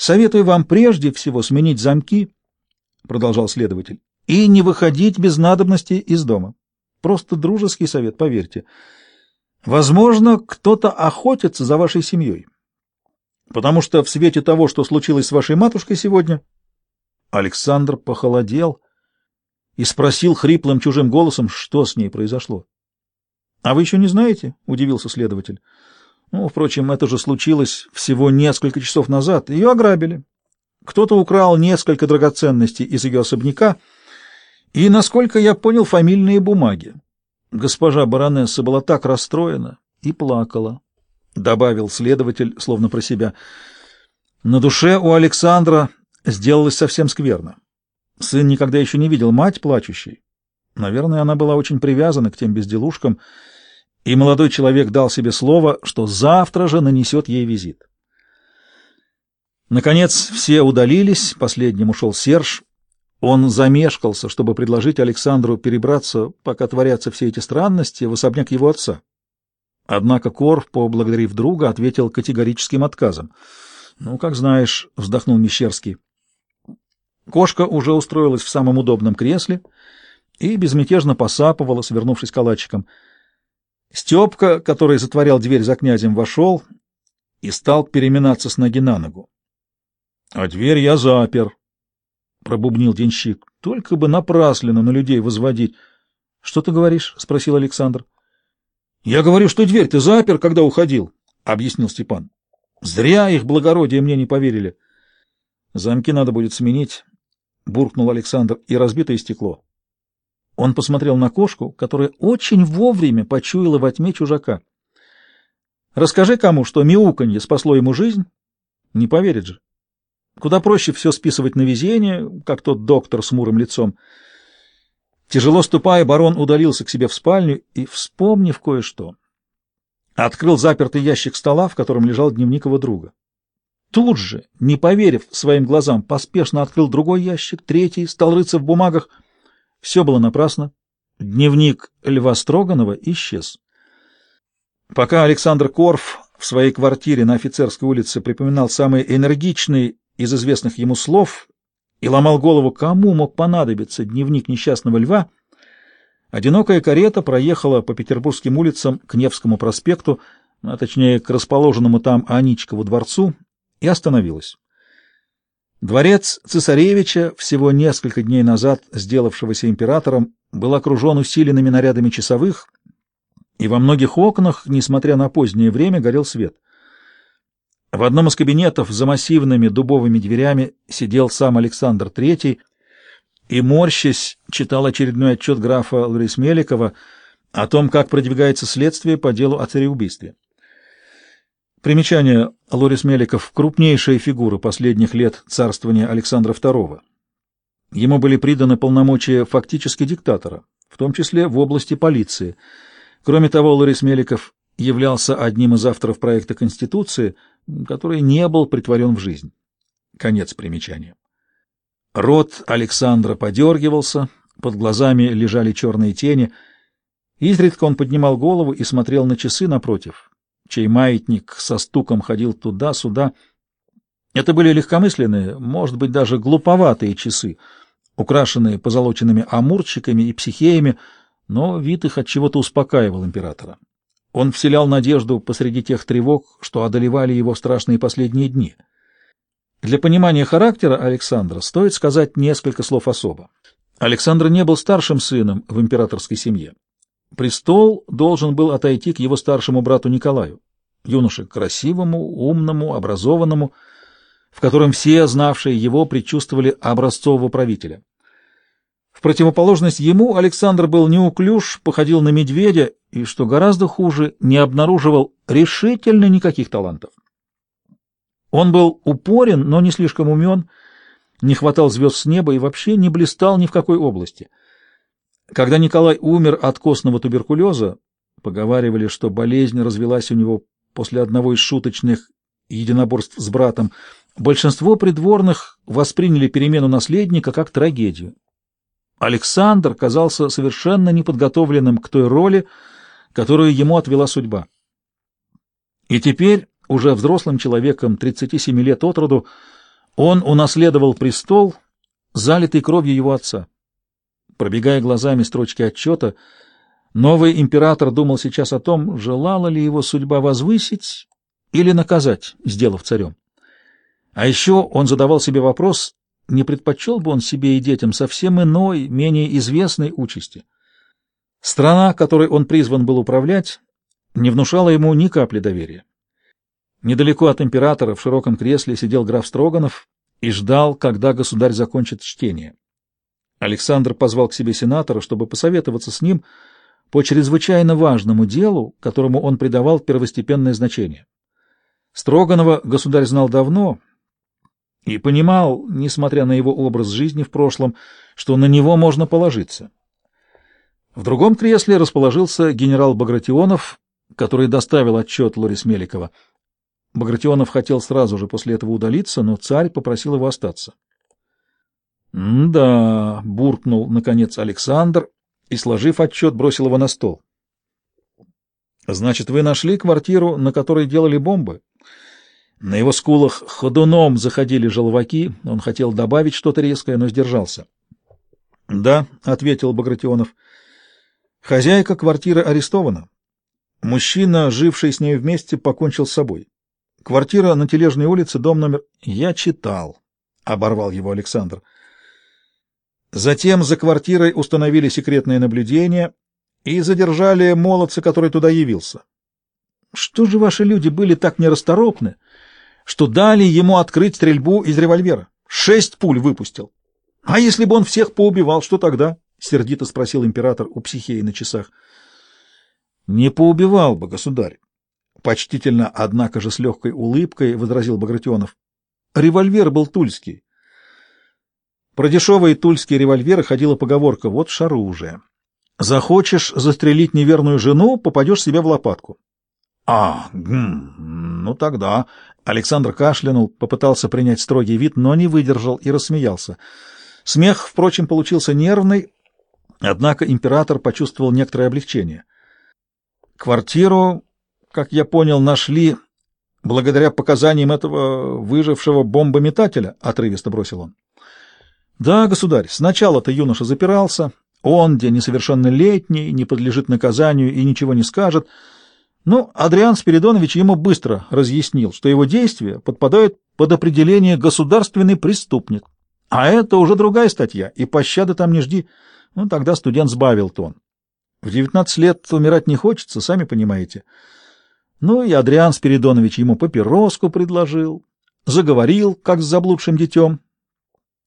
Советую вам прежде всего сменить замки, — продолжал следователь, — и не выходить без надобности из дома. Просто дружеский совет, поверьте. Возможно, кто-то охотится за вашей семьей. Потому что в свете того, что случилось с вашей матушкой сегодня, Александр похолодел и спросил хриплым чужим голосом, что с ней произошло. — А вы еще не знаете? — удивился следователь. — Ну, впрочем, это же случилось всего несколько часов назад. Ее ограбили. Кто-то украл несколько драгоценностей из ее особняка и, насколько я понял, фамильные бумаги. Госпожа баронесса была так расстроена и плакала, — добавил следователь, словно про себя. На душе у Александра сделалось совсем скверно. Сын никогда еще не видел мать плачущей. Наверное, она была очень привязана к тем безделушкам, и молодой человек дал себе слово, что завтра же нанесет ей визит. Наконец все удалились, последним ушел Серж. Он замешкался, чтобы предложить Александру перебраться, пока творятся все эти странности, в особняк его отца. Однако Корф, поблагодарив друга, ответил категорическим отказом. «Ну, как знаешь», — вздохнул Мещерский. Кошка уже устроилась в самом удобном кресле и безмятежно посапывала, свернувшись калачиком. Степка, который затворял дверь за князем, вошел и стал переминаться с ноги на ногу. — А дверь я запер, — пробубнил денщик. — Только бы напрасленно на людей возводить. — Что ты говоришь? — спросил Александр. — Я говорю, что дверь ты запер, когда уходил, — объяснил Степан. — Зря их благородие мне не поверили. — Замки надо будет сменить, — буркнул Александр, — и разбитое стекло. Он посмотрел на кошку, которая очень вовремя почуяла во тьме чужака. Расскажи кому, что мяуканье спасло ему жизнь, не поверит же. Куда проще все списывать на везение, как тот доктор с мурым лицом. Тяжело ступая, барон удалился к себе в спальню и, вспомнив кое-что, открыл запертый ящик стола, в котором лежал дневник его друга. Тут же, не поверив своим глазам, поспешно открыл другой ящик, третий, стал рыться в бумагах. Все было напрасно. Дневник Льва Строганова исчез. Пока Александр Корф в своей квартире на офицерской улице припоминал самые энергичные из известных ему слов и ломал голову, кому мог понадобиться дневник несчастного льва, одинокая карета проехала по петербургским улицам к Невскому проспекту, а точнее к расположенному там Аничкову дворцу, и остановилась. Дворец цесаревича, всего несколько дней назад сделавшегося императором, был окружен усиленными нарядами часовых, и во многих окнах, несмотря на позднее время, горел свет — в одном из кабинетов за массивными дубовыми дверями сидел сам Александр III и, морщась, читал очередной отчет графа Ларис Меликова о том, как продвигается следствие по делу о цареубийстве. Примечание. Лорис Меликов – крупнейшая фигура последних лет царствования Александра II. Ему были приданы полномочия фактически диктатора, в том числе в области полиции. Кроме того, Лорис Меликов являлся одним из авторов проекта Конституции – который не был притворен в жизнь. Конец примечания. Рот Александра подергивался, под глазами лежали черные тени. Изредка он поднимал голову и смотрел на часы напротив, чей маятник со стуком ходил туда-сюда. Это были легкомысленные, может быть, даже глуповатые часы, украшенные позолоченными амурчиками и психеями, но вид их от чего-то успокаивал императора. Он вселял надежду посреди тех тревог, что одолевали его страшные последние дни. Для понимания характера Александра стоит сказать несколько слов особо. Александр не был старшим сыном в императорской семье. Престол должен был отойти к его старшему брату Николаю, юноше красивому, умному, образованному, в котором все, знавшие его, предчувствовали образцового правителя. В противоположность ему Александр был неуклюж, походил на медведя и, что гораздо хуже, не обнаруживал решительно никаких талантов. Он был упорен, но не слишком умен, не хватал звезд с неба и вообще не блистал ни в какой области. Когда Николай умер от костного туберкулеза, поговаривали, что болезнь развелась у него после одного из шуточных единоборств с братом, большинство придворных восприняли перемену наследника как трагедию. Александр казался совершенно неподготовленным к той роли, которую ему отвела судьба. И теперь, уже взрослым человеком 37 лет от роду, Он унаследовал престол, залитый кровью его отца. Пробегая глазами строчки отчета, новый император думал сейчас о том, желала ли его судьба возвысить или наказать, сделав царем. А еще он задавал себе вопрос, не предпочел бы он себе и детям совсем иной, менее известной участи. Страна, которой он призван был управлять, не внушала ему ни капли доверия. Недалеко от императора в широком кресле сидел граф Строганов и ждал, когда государь закончит чтение. Александр позвал к себе сенатора, чтобы посоветоваться с ним по чрезвычайно важному делу, которому он придавал первостепенное значение. Строганова государь знал давно и понимал, несмотря на его образ жизни в прошлом, что на него можно положиться. В другом кресле расположился генерал Багратионов, который доставил отчет Лорис Меликова. Багратионов хотел сразу же после этого удалиться, но царь попросил его остаться. «Да», — буркнул, наконец, Александр и, сложив отчет, бросил его на стол. «Значит, вы нашли квартиру, на которой делали бомбы?» На его скулах ходуном заходили желваки, он хотел добавить что-то резкое, но сдержался. «Да», — ответил Багратионов, — «хозяйка квартиры арестована. Мужчина, живший с ней вместе, покончил с собой. Квартира на Тележной улице, дом номер... Я читал, — оборвал его Александр. Затем за квартирой установили секретное наблюдение и задержали молодца, который туда явился. Что же ваши люди были так нерасторопны, что дали ему открыть стрельбу из револьвера? Шесть пуль выпустил. А если бы он всех поубивал, что тогда? — сердито спросил император у психеи на часах. — Не поубивал бы, государь. Почтительно, однако же с легкой улыбкой, возразил Багратионов. Револьвер был тульский. Про дешевые тульские револьверы ходила поговорка «вот оружие». Захочешь застрелить неверную жену, попадешь себе в лопатку. А, гм, ну тогда... Александр кашлянул, попытался принять строгий вид, но не выдержал и рассмеялся. Смех, впрочем, получился нервный, однако император почувствовал некоторое облегчение. Квартиру как я понял, нашли благодаря показаниям этого выжившего бомбометателя, — отрывисто бросил он. — Да, государь, сначала-то юноша запирался, он, где несовершеннолетний, не подлежит наказанию и ничего не скажет, но Адриан Спиридонович ему быстро разъяснил, что его действия подпадают под определение «государственный преступник». А это уже другая статья, и пощады там не жди. Ну, тогда студент сбавил тон. В девятнадцать лет умирать не хочется, сами понимаете. Ну и Адриан Спиридонович ему папироску предложил, заговорил, как с заблудшим детем,